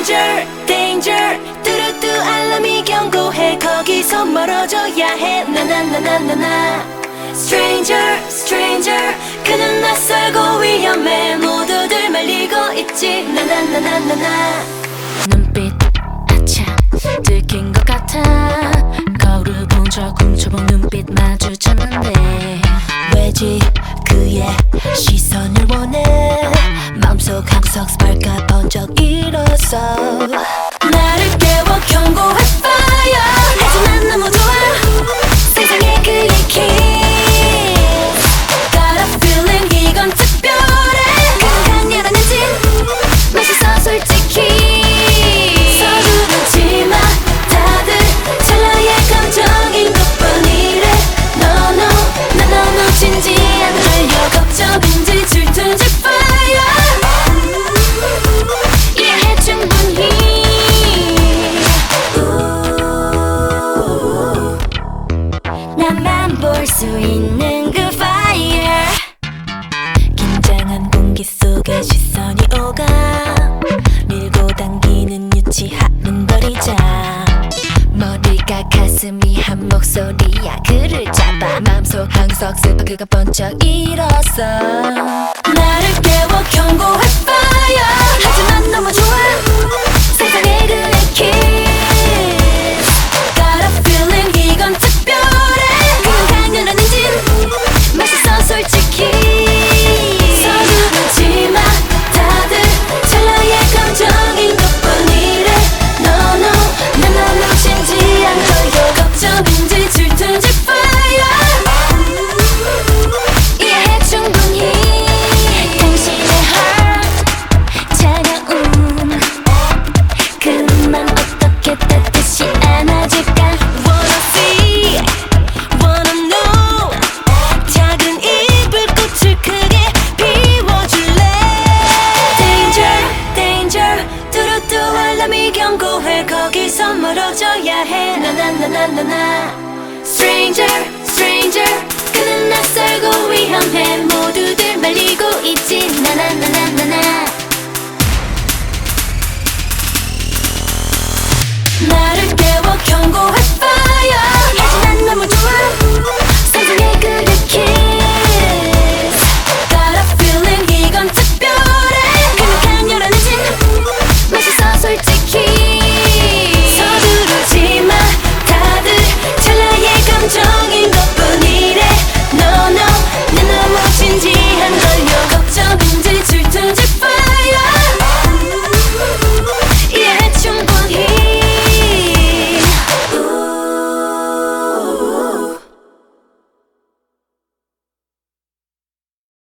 Danger, danger. 뚜루뚜 알람이 경고해. 거기서 멀어져야 해. 나나나나나나. Stranger, stranger. 그는 낯설고 위험해. 모두들 말리고 있지. 나나나나나나 스park가 번쩍 일었어 나를 깨워 경고할 fire. 하지만 볼수 있는 그 fire. 긴장한 공기 속에 시선이 오가. 밀고 당기는 유치한 눈버리자. 머리가 가슴이 한 목소리야. 그를 잡아. 마음속 항석 슬퍼 그가 번쩍 일었어 나를 깨워 경고할 fire 경고해 거기서 멀어져야 해. 나나나나나나. Stranger, stranger